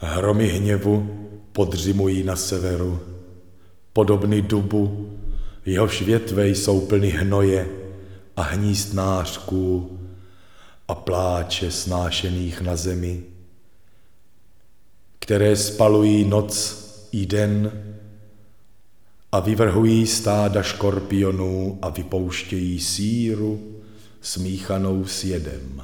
Hromy hněvu podřimují na severu, podobný dubu, jehož větve jsou plny hnoje a hnízd nářků a pláče snášených na zemi, které spalují noc i den a vyvrhují stáda škorpionů a vypouštějí síru smíchanou s jedem.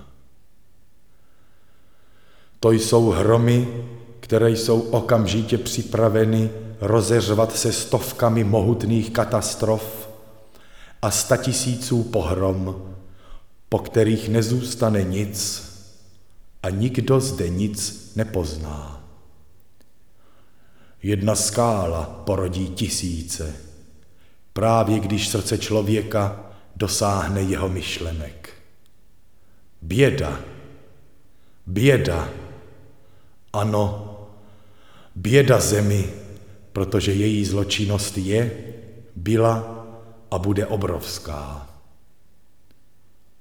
To jsou hromy, které jsou okamžitě připraveny rozeřvat se stovkami mohutných katastrof a statisíců pohrom, po kterých nezůstane nic a nikdo zde nic nepozná. Jedna skála porodí tisíce, právě když srdce člověka dosáhne jeho myšlenek. Běda, běda, ano, běda zemi, protože její zločinnost je, byla a bude obrovská.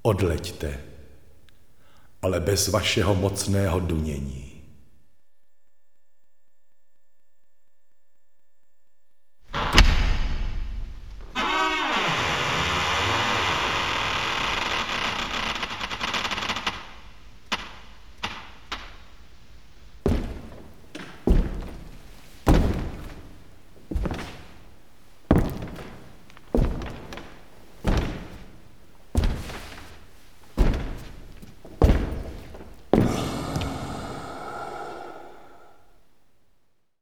Odleďte, ale bez vašeho mocného dunění.